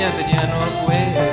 Señor, pues.